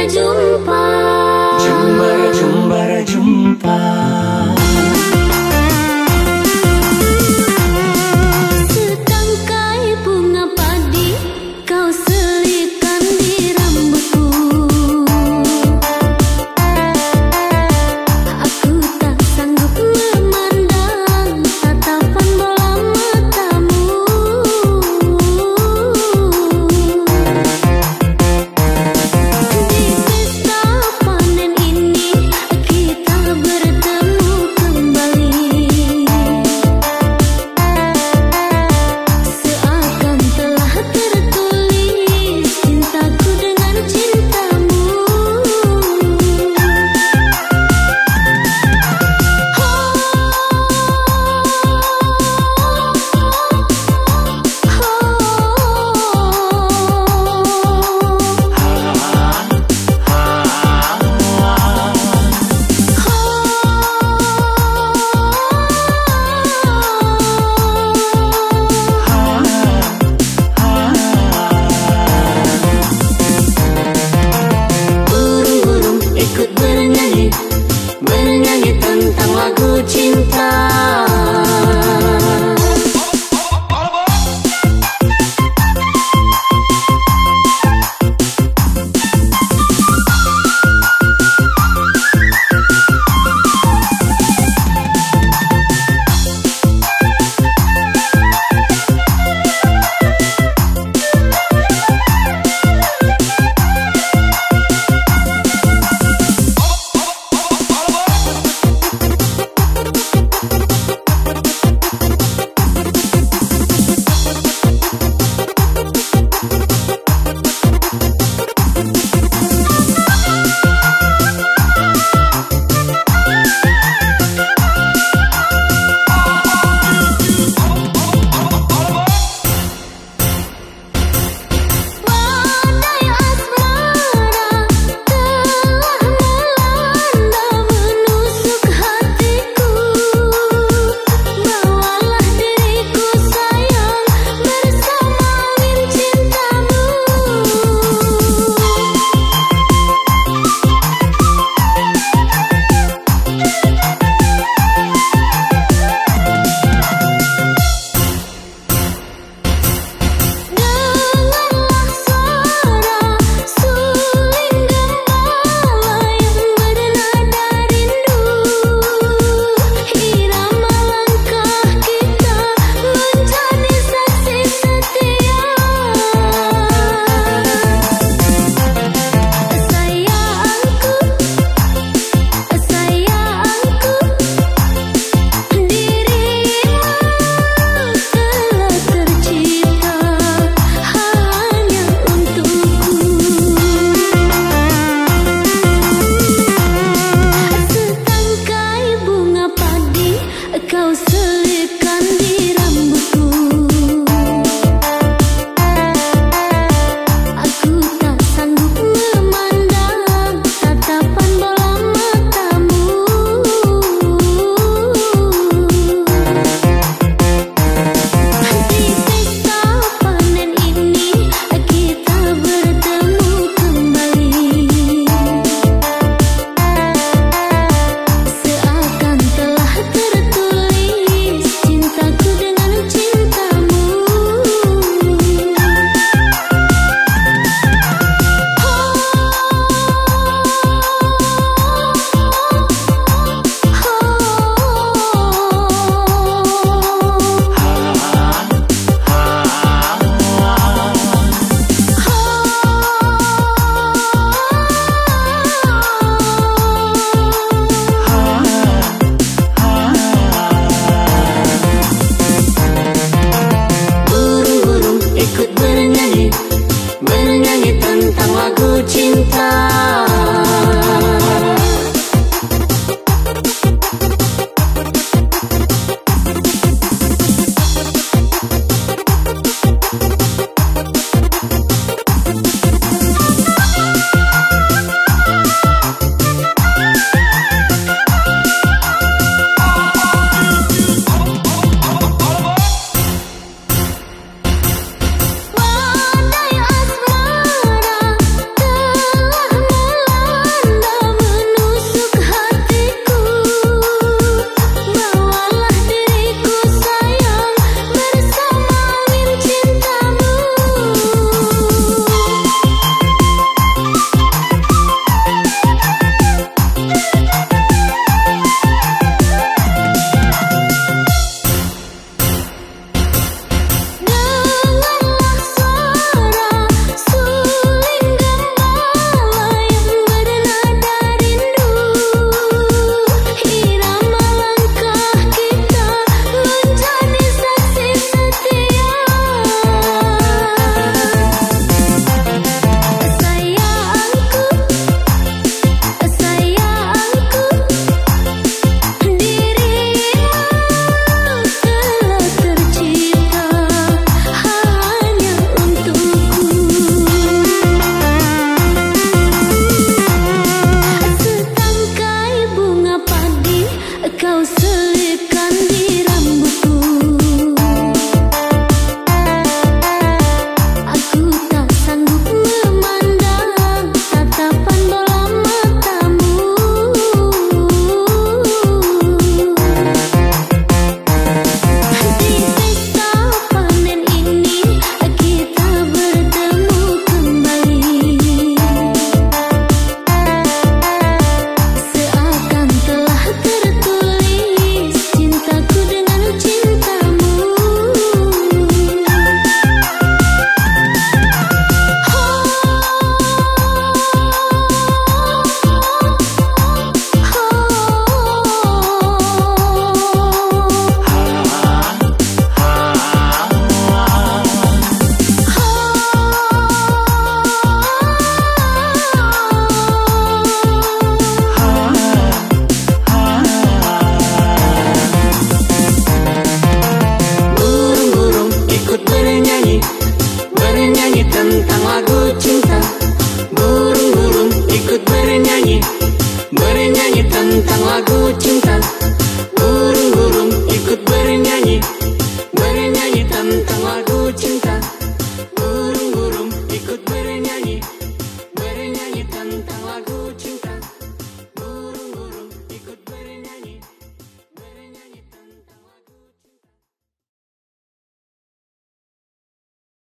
heard you.